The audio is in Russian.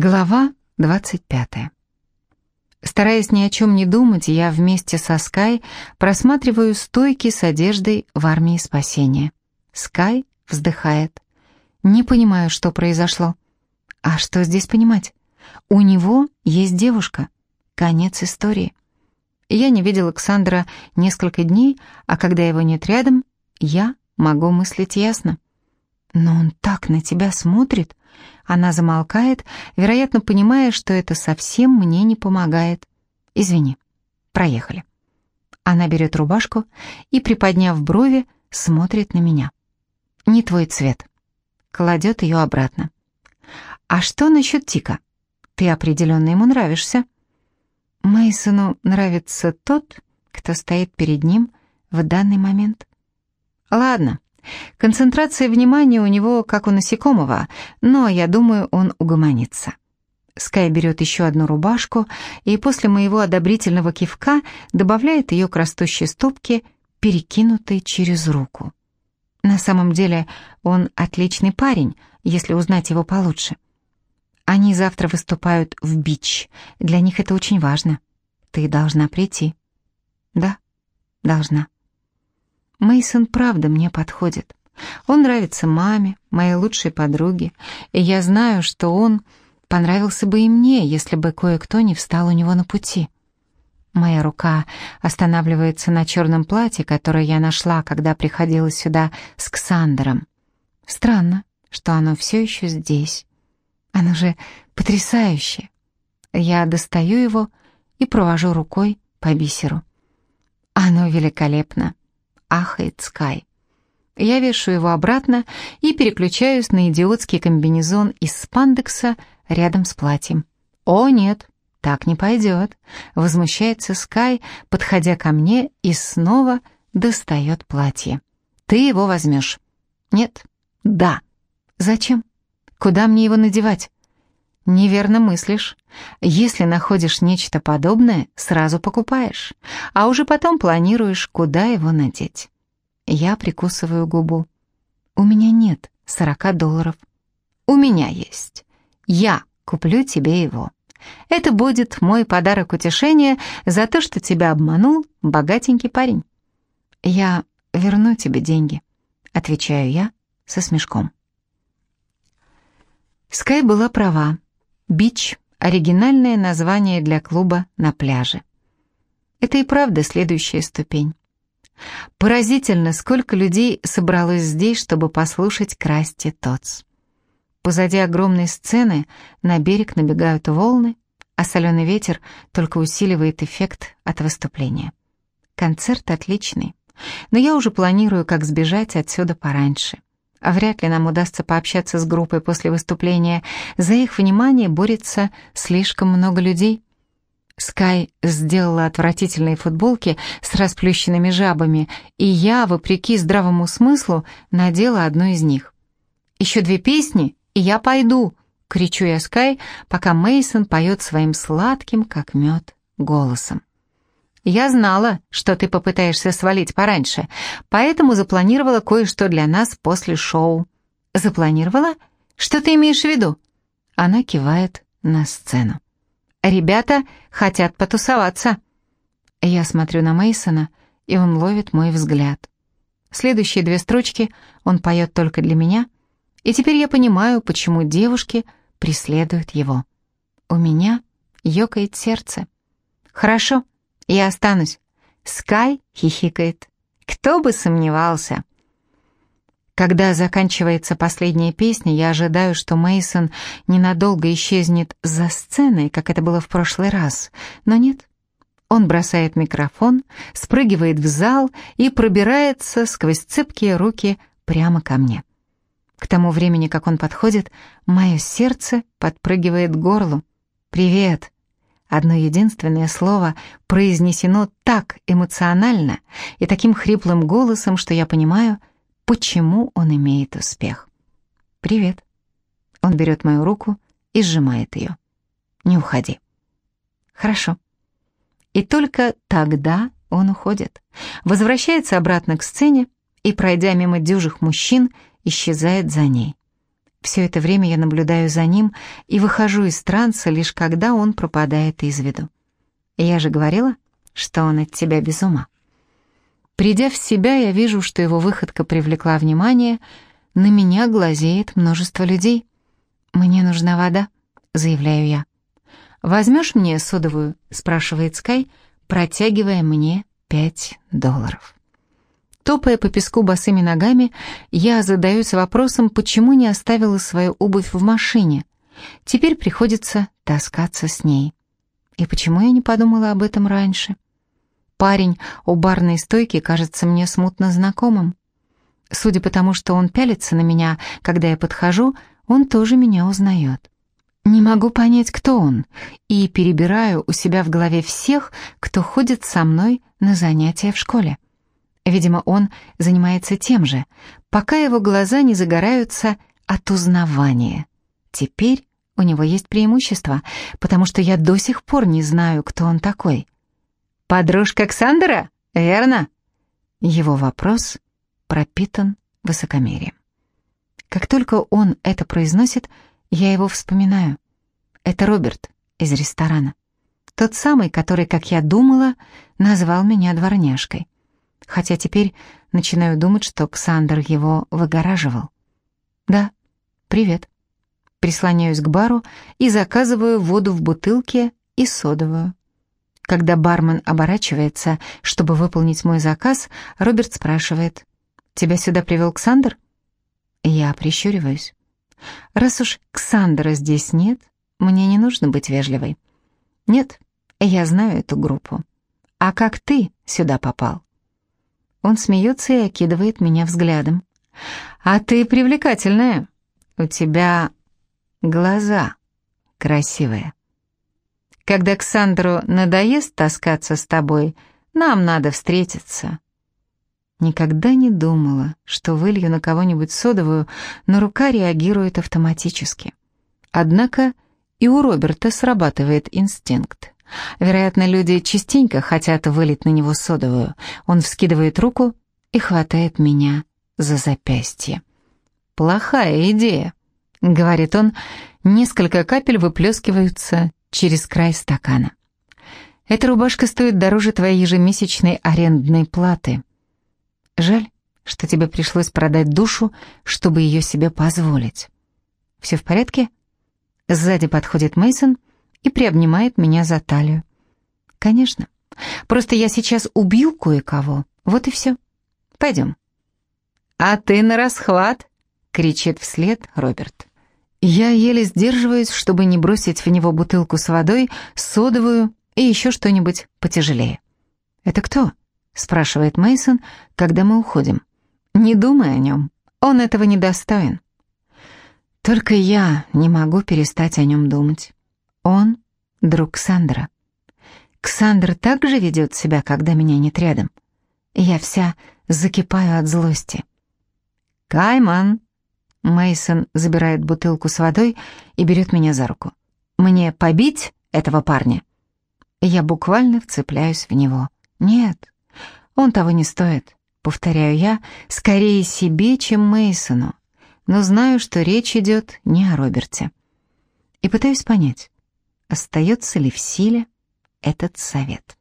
Глава 25. Стараясь ни о чем не думать, я вместе со Скай просматриваю стойки с одеждой в армии спасения. Скай вздыхает. Не понимаю, что произошло. А что здесь понимать? У него есть девушка. Конец истории. Я не видел Александра несколько дней, а когда его нет рядом, я могу мыслить ясно. Но он так на тебя смотрит. Она замолкает, вероятно, понимая, что это совсем мне не помогает. Извини. Проехали. Она берет рубашку и, приподняв брови, смотрит на меня. Не твой цвет. Кладет ее обратно. А что насчет Тика? Ты определенно ему нравишься. Мейсону нравится тот, кто стоит перед ним в данный момент. Ладно, Концентрация внимания у него как у насекомого, но я думаю, он угомонится. Скай берет еще одну рубашку и после моего одобрительного кивка добавляет ее к растущей стопке, перекинутой через руку. На самом деле он отличный парень, если узнать его получше. Они завтра выступают в бич. Для них это очень важно. Ты должна прийти. Да, должна. Мейсон правда мне подходит. Он нравится маме, моей лучшей подруге, и я знаю, что он понравился бы и мне, если бы кое-кто не встал у него на пути. Моя рука останавливается на черном платье, которое я нашла, когда приходила сюда с Ксандером. Странно, что оно все еще здесь. Оно же потрясающее. Я достаю его и провожу рукой по бисеру. Оно великолепно ахает Скай. Я вешаю его обратно и переключаюсь на идиотский комбинезон из спандекса рядом с платьем. «О, нет, так не пойдет», — возмущается Скай, подходя ко мне и снова достает платье. «Ты его возьмешь». «Нет». «Да». «Зачем? Куда мне его надевать?» Неверно мыслишь. Если находишь нечто подобное, сразу покупаешь, а уже потом планируешь, куда его надеть. Я прикусываю губу. У меня нет сорока долларов. У меня есть. Я куплю тебе его. Это будет мой подарок утешения за то, что тебя обманул богатенький парень. Я верну тебе деньги, отвечаю я со смешком. Скай была права. Бич — оригинальное название для клуба на пляже. Это и правда следующая ступень. Поразительно, сколько людей собралось здесь, чтобы послушать Красти Тотс. Позади огромной сцены на берег набегают волны, а соленый ветер только усиливает эффект от выступления. Концерт отличный, но я уже планирую, как сбежать отсюда пораньше. А вряд ли нам удастся пообщаться с группой после выступления. За их внимание борется слишком много людей. Скай сделала отвратительные футболки с расплющенными жабами, и я, вопреки здравому смыслу, надела одну из них. «Еще две песни, и я пойду!» — кричу я Скай, пока Мейсон поет своим сладким, как мед, голосом. Я знала, что ты попытаешься свалить пораньше, поэтому запланировала кое-что для нас после шоу. Запланировала? Что ты имеешь в виду? Она кивает на сцену. Ребята хотят потусоваться. Я смотрю на Мейсона, и он ловит мой взгляд. Следующие две строчки он поет только для меня, и теперь я понимаю, почему девушки преследуют его. У меня ёкает сердце. Хорошо. Я останусь. Скай хихикает. Кто бы сомневался. Когда заканчивается последняя песня, я ожидаю, что Мейсон ненадолго исчезнет за сценой, как это было в прошлый раз. Но нет. Он бросает микрофон, спрыгивает в зал и пробирается сквозь цепкие руки прямо ко мне. К тому времени, как он подходит, мое сердце подпрыгивает к горлу. «Привет!» Одно единственное слово произнесено так эмоционально и таким хриплым голосом, что я понимаю, почему он имеет успех. «Привет». Он берет мою руку и сжимает ее. «Не уходи». «Хорошо». И только тогда он уходит, возвращается обратно к сцене и, пройдя мимо дюжих мужчин, исчезает за ней. Все это время я наблюдаю за ним и выхожу из транса, лишь когда он пропадает из виду. Я же говорила, что он от тебя без ума. Придя в себя, я вижу, что его выходка привлекла внимание. На меня глазеет множество людей. «Мне нужна вода», — заявляю я. «Возьмешь мне содовую?» — спрашивает Скай, протягивая мне пять долларов. Топая по песку босыми ногами, я задаюсь вопросом, почему не оставила свою обувь в машине. Теперь приходится таскаться с ней. И почему я не подумала об этом раньше? Парень у барной стойки кажется мне смутно знакомым. Судя по тому, что он пялится на меня, когда я подхожу, он тоже меня узнает. Не могу понять, кто он, и перебираю у себя в голове всех, кто ходит со мной на занятия в школе. Видимо, он занимается тем же, пока его глаза не загораются от узнавания. Теперь у него есть преимущество, потому что я до сих пор не знаю, кто он такой. «Подружка Ксандера, верно?» Его вопрос пропитан высокомерием. Как только он это произносит, я его вспоминаю. Это Роберт из ресторана. Тот самый, который, как я думала, назвал меня дворняжкой. Хотя теперь начинаю думать, что Ксандр его выгораживал. «Да, привет». Прислоняюсь к бару и заказываю воду в бутылке и содовую. Когда бармен оборачивается, чтобы выполнить мой заказ, Роберт спрашивает, «Тебя сюда привел Ксандр?» Я прищуриваюсь. «Раз уж Ксандра здесь нет, мне не нужно быть вежливой». «Нет, я знаю эту группу. А как ты сюда попал?» Он смеется и окидывает меня взглядом. «А ты привлекательная. У тебя глаза красивые». Когда Ксандру надоест таскаться с тобой, нам надо встретиться». Никогда не думала, что вылью на кого-нибудь содовую, но рука реагирует автоматически. Однако и у Роберта срабатывает инстинкт. Вероятно, люди частенько хотят вылить на него содовую. Он вскидывает руку и хватает меня за запястье. «Плохая идея», — говорит он, несколько капель выплескиваются через край стакана. Эта рубашка стоит дороже твоей ежемесячной арендной платы. Жаль, что тебе пришлось продать душу, чтобы ее себе позволить. Все в порядке? Сзади подходит Мейсон и приобнимает меня за талию. Конечно. Просто я сейчас убью кое-кого. Вот и все. Пойдем. А ты на расхват, кричит вслед Роберт. Я еле сдерживаюсь, чтобы не бросить в него бутылку с водой, содовую и еще что-нибудь потяжелее. «Это кто?» — спрашивает Мейсон, когда мы уходим. «Не думай о нем, он этого не достоин». Только я не могу перестать о нем думать. Он — друг Сандра. Ксандр также ведет себя, когда меня нет рядом. Я вся закипаю от злости. «Кайман!» Мейсон забирает бутылку с водой и берет меня за руку. Мне побить этого парня? Я буквально вцепляюсь в него. Нет, он того не стоит. Повторяю я, скорее себе, чем Мейсону, но знаю, что речь идет не о Роберте. И пытаюсь понять, остается ли в силе этот совет.